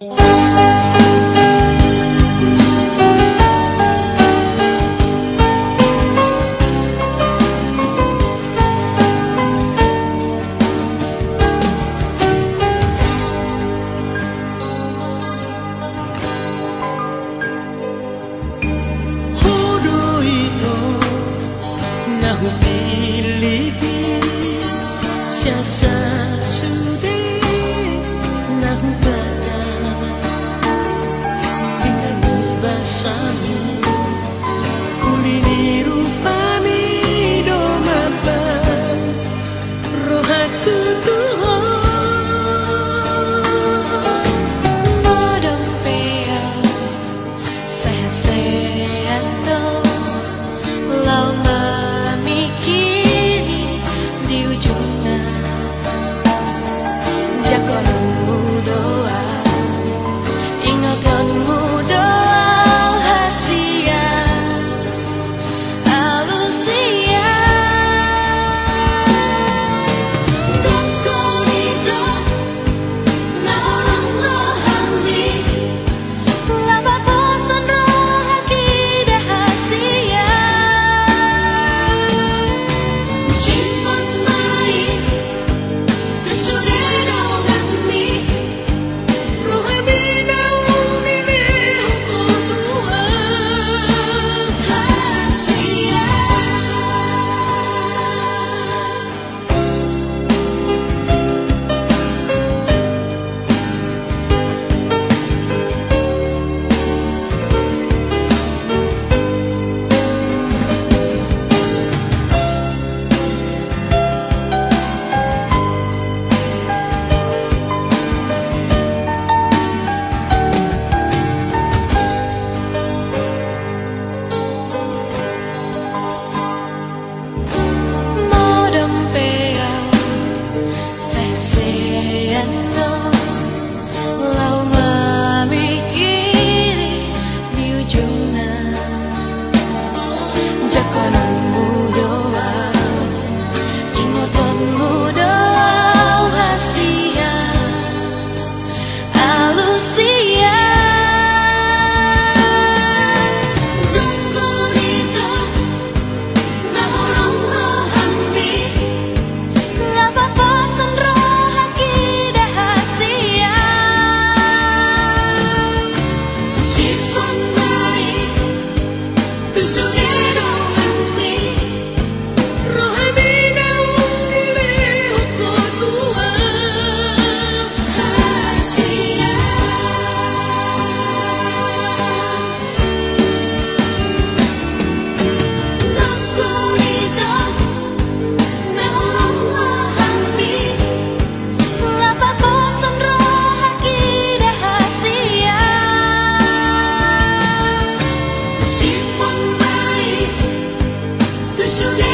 Shine. sun. Yeah.